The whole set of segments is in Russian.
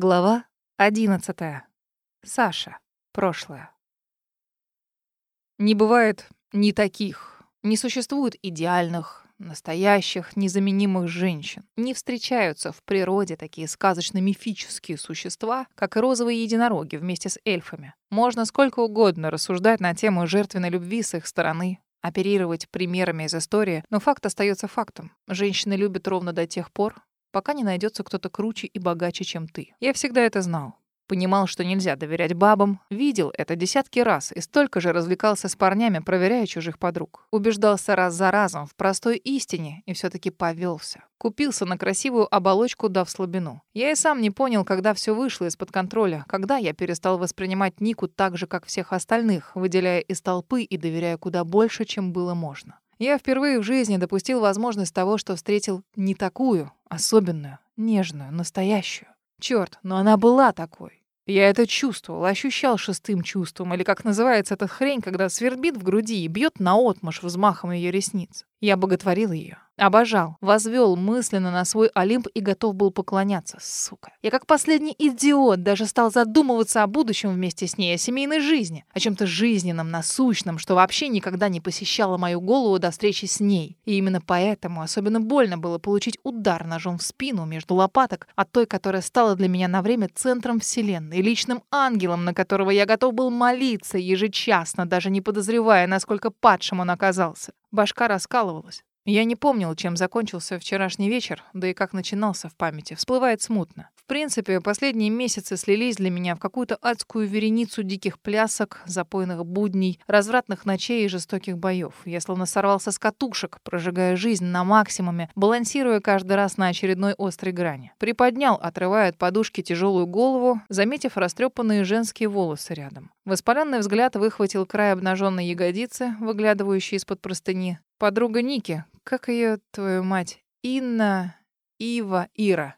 Глава 11. Саша. Прошлое. Не бывает ни таких. Не существует идеальных, настоящих, незаменимых женщин. Не встречаются в природе такие сказочно-мифические существа, как и розовые единороги вместе с эльфами. Можно сколько угодно рассуждать на тему жертвенной любви с их стороны, оперировать примерами из истории, но факт остается фактом. Женщины любят ровно до тех пор, пока не найдется кто-то круче и богаче, чем ты. Я всегда это знал. Понимал, что нельзя доверять бабам, видел это десятки раз и столько же развлекался с парнями, проверяя чужих подруг. Убеждался раз за разом в простой истине и все таки повелся. Купился на красивую оболочку, дав слабину. Я и сам не понял, когда все вышло из-под контроля, когда я перестал воспринимать Нику так же, как всех остальных, выделяя из толпы и доверяя куда больше, чем было можно. Я впервые в жизни допустил возможность того, что встретил не такую, особенную, нежную, настоящую. Черт, но она была такой. Я это чувствовал, ощущал шестым чувством, или как называется эта хрень, когда свербит в груди и бьет наотмашь взмахом ее ресниц. Я боготворил ее. Обожал, возвел мысленно на свой Олимп и готов был поклоняться, сука. Я как последний идиот даже стал задумываться о будущем вместе с ней, о семейной жизни, о чем-то жизненном, насущном, что вообще никогда не посещало мою голову до встречи с ней. И именно поэтому особенно больно было получить удар ножом в спину между лопаток от той, которая стала для меня на время центром вселенной, личным ангелом, на которого я готов был молиться ежечасно, даже не подозревая, насколько падшим он оказался. Башка раскалывалась. Я не помнил, чем закончился вчерашний вечер, да и как начинался в памяти. Всплывает смутно. Принципе, последние месяцы слились для меня в какую-то адскую вереницу диких плясок, запойных будней, развратных ночей и жестоких боев. Я словно сорвался с катушек, прожигая жизнь на максимуме, балансируя каждый раз на очередной острой грани. Приподнял, отрывая от подушки тяжелую голову, заметив растрепанные женские волосы рядом. Воспаленный взгляд выхватил край обнаженной ягодицы, выглядывающей из-под простыни. Подруга Ники, как ее, твою мать? Инна, Ива, Ира.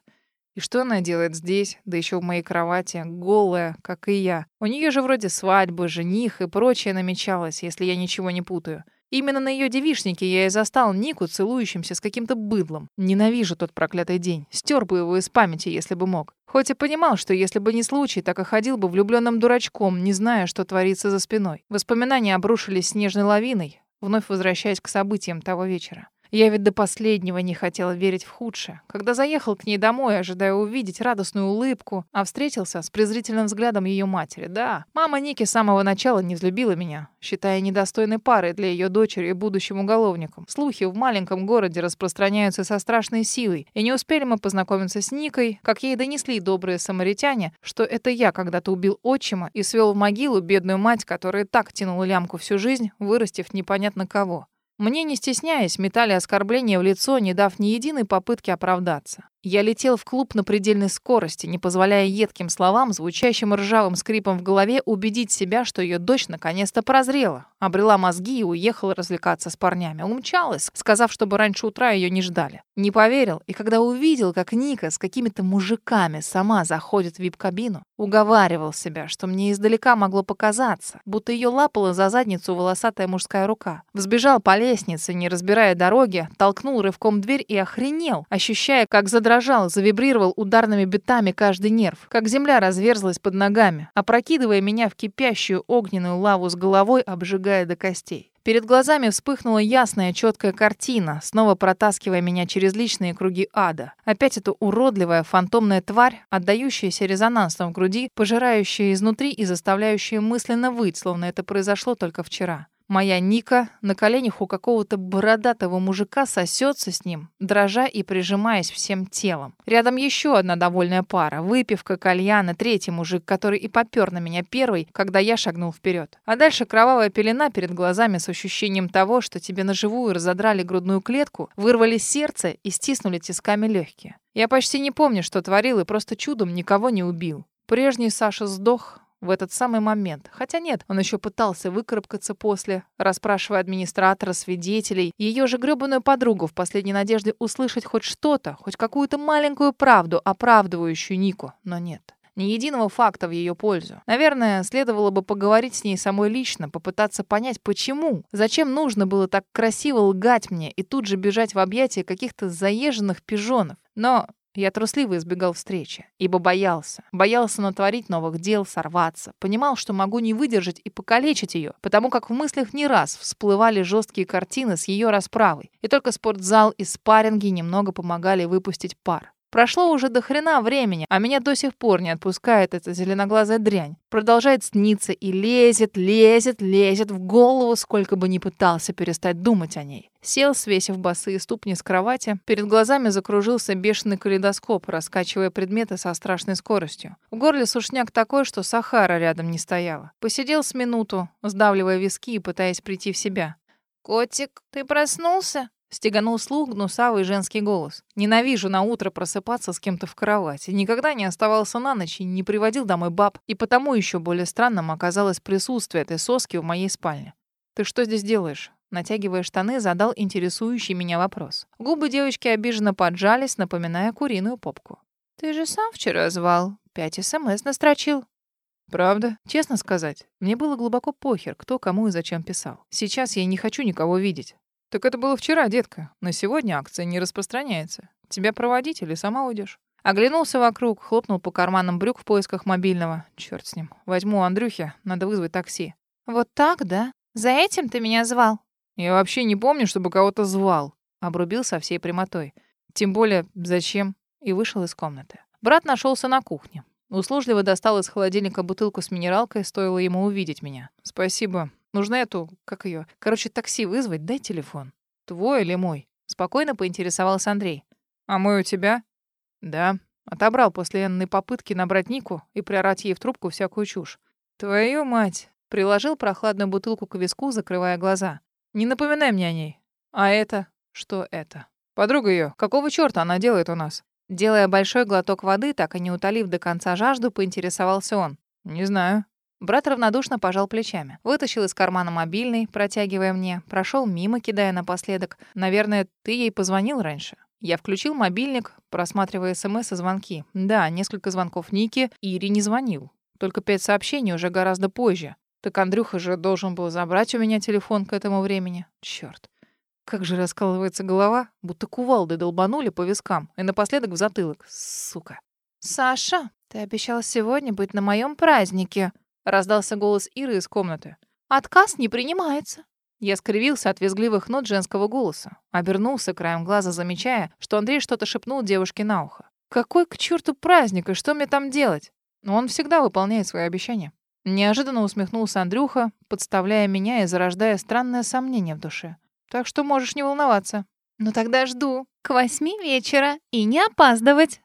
И что она делает здесь, да еще в моей кровати, голая, как и я? У нее же вроде свадьбы, жених и прочее намечалось, если я ничего не путаю. Именно на ее девишнике я и застал Нику, целующимся с каким-то быдлом. Ненавижу тот проклятый день. Стер бы его из памяти, если бы мог. Хоть и понимал, что если бы не случай, так и ходил бы влюбленным дурачком, не зная, что творится за спиной. Воспоминания обрушились снежной лавиной, вновь возвращаясь к событиям того вечера. Я ведь до последнего не хотела верить в худшее. Когда заехал к ней домой, ожидая увидеть радостную улыбку, а встретился с презрительным взглядом ее матери. Да, мама Ники с самого начала не взлюбила меня, считая недостойной парой для ее дочери и будущим уголовником. Слухи в маленьком городе распространяются со страшной силой, и не успели мы познакомиться с Никой, как ей донесли добрые самаритяне, что это я когда-то убил отчима и свел в могилу бедную мать, которая так тянула лямку всю жизнь, вырастив непонятно кого. Мне, не стесняясь, метали оскорбления в лицо, не дав ни единой попытки оправдаться. Я летел в клуб на предельной скорости, не позволяя едким словам, звучащим ржавым скрипом в голове, убедить себя, что ее дочь наконец-то прозрела, обрела мозги и уехала развлекаться с парнями. Умчалась, сказав, чтобы раньше утра ее не ждали. Не поверил, и когда увидел, как Ника с какими-то мужиками сама заходит в вип-кабину, уговаривал себя, что мне издалека могло показаться, будто ее лапала за задницу волосатая мужская рука. Взбежал по лестнице, не разбирая дороги, толкнул рывком дверь и охренел, ощущая, как задрожал задрожал, завибрировал ударными битами каждый нерв, как земля разверзлась под ногами, опрокидывая меня в кипящую огненную лаву с головой, обжигая до костей. Перед глазами вспыхнула ясная, четкая картина, снова протаскивая меня через личные круги ада. Опять эта уродливая, фантомная тварь, отдающаяся резонансом в груди, пожирающая изнутри и заставляющая мысленно выть, словно это произошло только вчера. Моя Ника на коленях у какого-то бородатого мужика сосется с ним, дрожа и прижимаясь всем телом. Рядом еще одна довольная пара. Выпивка, кальяна, третий мужик, который и попер на меня первый, когда я шагнул вперед. А дальше кровавая пелена перед глазами с ощущением того, что тебе на живую разодрали грудную клетку, вырвали сердце и стиснули тисками легкие. Я почти не помню, что творил, и просто чудом никого не убил. Прежний Саша сдох, в этот самый момент. Хотя нет, он еще пытался выкарабкаться после, расспрашивая администратора, свидетелей, ее же грёбаную подругу в последней надежде услышать хоть что-то, хоть какую-то маленькую правду, оправдывающую Нику. Но нет. Ни единого факта в ее пользу. Наверное, следовало бы поговорить с ней самой лично, попытаться понять, почему. Зачем нужно было так красиво лгать мне и тут же бежать в объятия каких-то заезженных пижонов. Но Я трусливо избегал встречи, ибо боялся. Боялся натворить новых дел, сорваться. Понимал, что могу не выдержать и покалечить ее, потому как в мыслях не раз всплывали жесткие картины с ее расправой. И только спортзал и спарринги немного помогали выпустить пар. Прошло уже до хрена времени, а меня до сих пор не отпускает эта зеленоглазая дрянь. Продолжает сниться и лезет, лезет, лезет в голову, сколько бы ни пытался перестать думать о ней. Сел, свесив босые ступни с кровати. Перед глазами закружился бешеный калейдоскоп, раскачивая предметы со страшной скоростью. В горле сушняк такой, что Сахара рядом не стояла. Посидел с минуту, сдавливая виски и пытаясь прийти в себя. «Котик, ты проснулся?» Стеганул слух гнусавый женский голос. Ненавижу на утро просыпаться с кем-то в кровати. Никогда не оставался на ночь и не приводил домой баб. И потому еще более странным оказалось присутствие этой соски в моей спальне. «Ты что здесь делаешь?» Натягивая штаны, задал интересующий меня вопрос. Губы девочки обиженно поджались, напоминая куриную попку. «Ты же сам вчера звал. Пять СМС настрочил». «Правда? Честно сказать, мне было глубоко похер, кто кому и зачем писал. Сейчас я не хочу никого видеть. «Так это было вчера, детка. На сегодня акция не распространяется. Тебя проводить или сама уйдешь?» Оглянулся вокруг, хлопнул по карманам брюк в поисках мобильного. Черт с ним. Возьму у Андрюхи, надо вызвать такси. «Вот так, да? За этим ты меня звал?» «Я вообще не помню, чтобы кого-то звал», — обрубил со всей прямотой. «Тем более, зачем?» И вышел из комнаты. Брат нашелся на кухне. Услужливо достал из холодильника бутылку с минералкой, стоило ему увидеть меня. «Спасибо. Нужно эту, как ее, короче, такси вызвать, дай телефон. Твой или мой? Спокойно поинтересовался Андрей. А мой у тебя? Да. Отобрал после энной попытки набрать Нику и приорать ей в трубку всякую чушь. Твою мать. Приложил прохладную бутылку к виску, закрывая глаза. Не напоминай мне о ней. А это? Что это? Подруга ее. Какого черта она делает у нас? Делая большой глоток воды, так и не утолив до конца жажду, поинтересовался он. Не знаю. Брат равнодушно пожал плечами. Вытащил из кармана мобильный, протягивая мне. Прошел мимо, кидая напоследок. «Наверное, ты ей позвонил раньше?» Я включил мобильник, просматривая СМС и звонки. Да, несколько звонков Ники. Ире не звонил. Только пять сообщений уже гораздо позже. Так Андрюха же должен был забрать у меня телефон к этому времени. Чёрт. Как же раскалывается голова, будто кувалды долбанули по вискам и напоследок в затылок. Сука. «Саша, ты обещал сегодня быть на моем празднике», Раздался голос Иры из комнаты. «Отказ не принимается». Я скривился от визгливых нот женского голоса. Обернулся краем глаза, замечая, что Андрей что-то шепнул девушке на ухо. «Какой к черту праздник, и что мне там делать?» Но он всегда выполняет свои обещания. Неожиданно усмехнулся Андрюха, подставляя меня и зарождая странное сомнение в душе. «Так что можешь не волноваться». «Ну тогда жду. К восьми вечера. И не опаздывать».